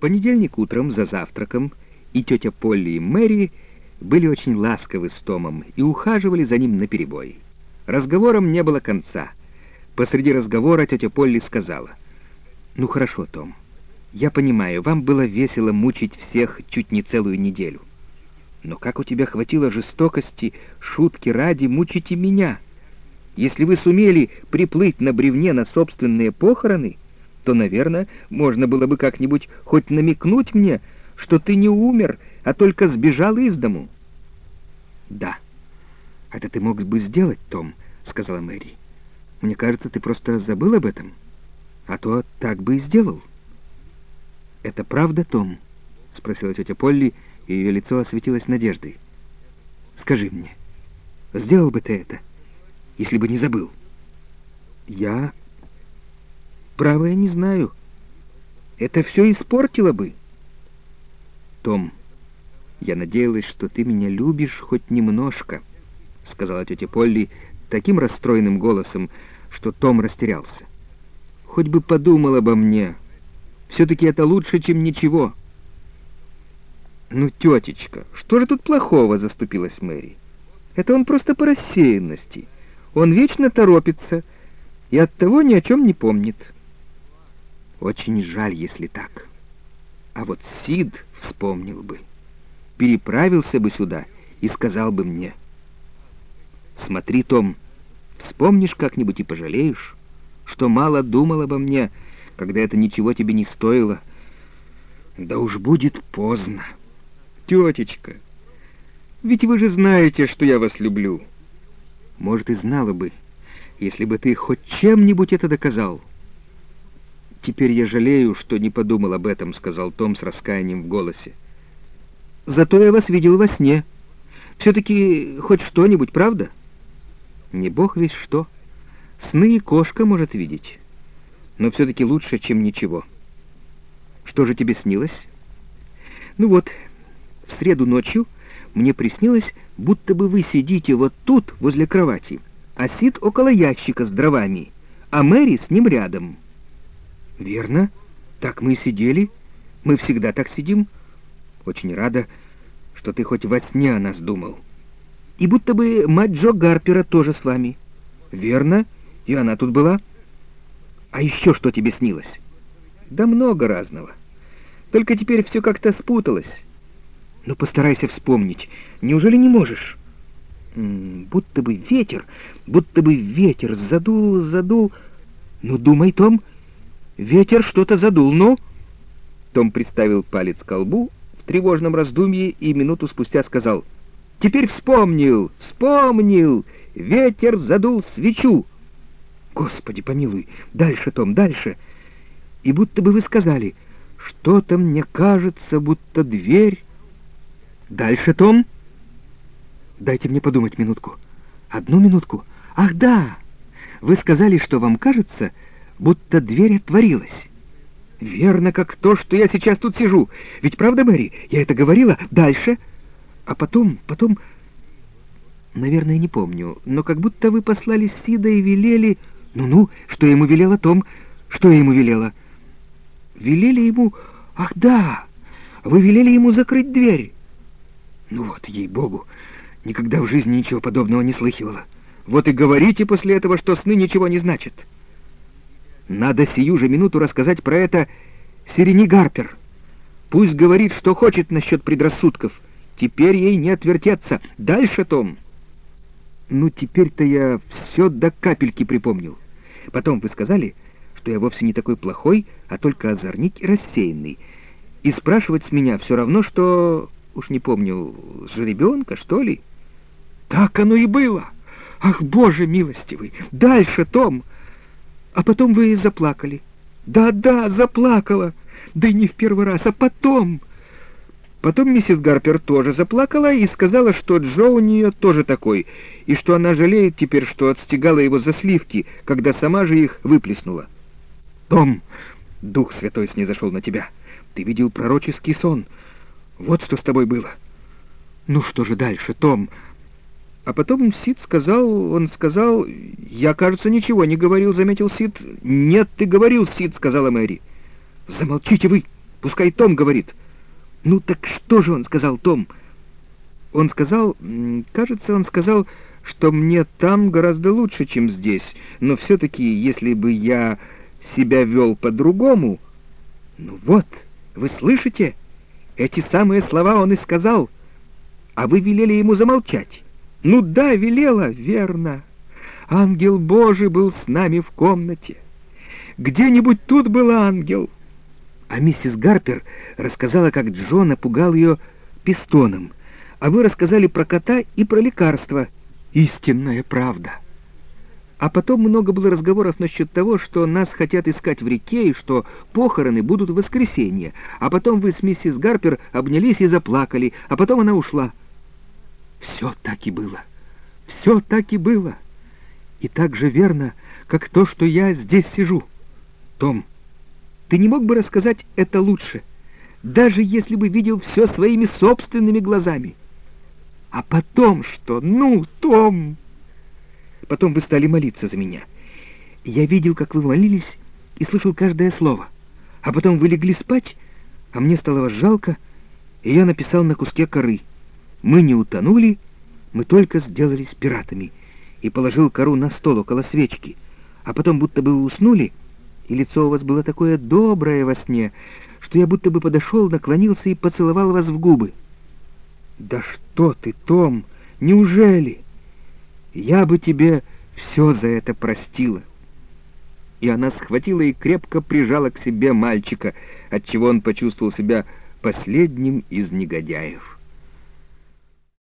Понедельник утром за завтраком и тетя Полли и Мэри были очень ласковы с Томом и ухаживали за ним наперебой. Разговором не было конца. Посреди разговора тетя Полли сказала, «Ну хорошо, Том, я понимаю, вам было весело мучить всех чуть не целую неделю. Но как у тебя хватило жестокости, шутки ради, мучить и меня? Если вы сумели приплыть на бревне на собственные похороны, то, наверное, можно было бы как-нибудь хоть намекнуть мне, что ты не умер, а только сбежал из дому. Да, это ты мог бы сделать, Том, сказала Мэри. Мне кажется, ты просто забыл об этом, а то так бы и сделал. Это правда, Том? спросила тетя Полли, и ее лицо осветилось надеждой. «Скажи мне, сделал бы ты это, если бы не забыл?» «Я... право, я не знаю. Это все испортило бы». «Том, я надеялась, что ты меня любишь хоть немножко», — сказала тетя Полли таким расстроенным голосом, что Том растерялся. «Хоть бы подумал обо мне. Все-таки это лучше, чем ничего». «Ну, тетечка, что же тут плохого?» — заступилась Мэри. «Это он просто по рассеянности. Он вечно торопится и оттого ни о чем не помнит». «Очень жаль, если так. А вот Сид вспомнил бы, переправился бы сюда и сказал бы мне. Смотри, Том, вспомнишь как-нибудь и пожалеешь, что мало думал обо мне, когда это ничего тебе не стоило. Да уж будет поздно». «Тетечка, ведь вы же знаете, что я вас люблю». «Может, и знала бы, если бы ты хоть чем-нибудь это доказал». «Теперь я жалею, что не подумал об этом», — сказал Том с раскаянием в голосе. «Зато я вас видел во сне. Все-таки хоть что-нибудь, правда?» «Не бог весь что. Сны и кошка может видеть. Но все-таки лучше, чем ничего». «Что же тебе снилось?» «Ну вот, в среду ночью мне приснилось, будто бы вы сидите вот тут, возле кровати, а Сид около ящика с дровами, а Мэри с ним рядом. Верно, так мы и сидели. Мы всегда так сидим. Очень рада, что ты хоть во сне о нас думал. И будто бы мать Джо Гарпера тоже с вами. Верно, и она тут была. А еще что тебе снилось? Да много разного. Только теперь все как-то спуталось. Ну, постарайся вспомнить. Неужели не можешь? Будто бы ветер, будто бы ветер задул, задул. Ну, думай, Том, ветер что-то задул, ну? Том приставил палец к колбу в тревожном раздумье и минуту спустя сказал, «Теперь вспомнил, вспомнил! Ветер задул свечу!» «Господи, помилуй! Дальше, Том, дальше!» И будто бы вы сказали, «Что-то мне кажется, будто дверь...» Дальше, Том? Дайте мне подумать минутку. Одну минутку. Ах, да! Вы сказали, что вам кажется, будто дверь отворилась. Верно, как то, что я сейчас тут сижу. Ведь правда, Мэри? Я это говорила. Дальше. А потом, потом... Наверное, не помню, но как будто вы послали Сида и велели... Ну-ну, что ему велела, Том? Что я ему велела? Велели ему... Ах, да! Вы велели ему закрыть дверь. Ну вот, ей-богу, никогда в жизни ничего подобного не слыхивала. Вот и говорите после этого, что сны ничего не значат. Надо сию же минуту рассказать про это Сирени Гарпер. Пусть говорит, что хочет насчет предрассудков. Теперь ей не отвертеться. Дальше, Том. Ну, теперь-то я все до капельки припомнил. Потом вы сказали, что я вовсе не такой плохой, а только озорник и рассеянный. И спрашивать с меня все равно, что уж не помню, жеребенка, что ли? Так оно и было. Ах, Боже милостивый! Дальше, Том! А потом вы заплакали. Да-да, заплакала. Да и не в первый раз, а потом... Потом миссис Гарпер тоже заплакала и сказала, что Джо у нее тоже такой, и что она жалеет теперь, что отстегала его за сливки, когда сама же их выплеснула. «Том, Дух Святой снизошел на тебя. Ты видел пророческий сон. Вот что с тобой было. Ну что же дальше, Том? А потом Сид сказал, он сказал... Я, кажется, ничего не говорил, заметил Сид. Нет, ты говорил, Сид, сказала Мэри. Замолчите вы, Пускай Том говорит. Ну так что же он сказал, Том? Он сказал, кажется, он сказал, что мне там гораздо лучше, чем здесь, но все-таки, если бы я себя вел по-другому... Ну вот, вы слышите? Эти самые слова он и сказал, а вы велели ему замолчать. Ну да, велела, верно. Ангел Божий был с нами в комнате. Где-нибудь тут был ангел. А миссис Гарпер рассказала, как Джон напугал ее пистоном, а вы рассказали про кота и про лекарства. Истинная правда. А потом много было разговоров насчет того, что нас хотят искать в реке и что похороны будут в воскресенье. А потом вы с миссис Гарпер обнялись и заплакали, а потом она ушла. Все так и было. Все так и было. И так же верно, как то, что я здесь сижу. Том, ты не мог бы рассказать это лучше, даже если бы видел все своими собственными глазами? А потом что? Ну, Том! Потом вы стали молиться за меня. Я видел, как вы молились, и слышал каждое слово. А потом вы легли спать, а мне стало вас жалко, и я написал на куске коры. Мы не утонули, мы только сделались пиратами. И положил кору на стол около свечки. А потом будто бы вы уснули, и лицо у вас было такое доброе во сне, что я будто бы подошел, наклонился и поцеловал вас в губы. «Да что ты, Том, неужели? Я бы тебе все за это простила». И она схватила и крепко прижала к себе мальчика, отчего он почувствовал себя последним из негодяев.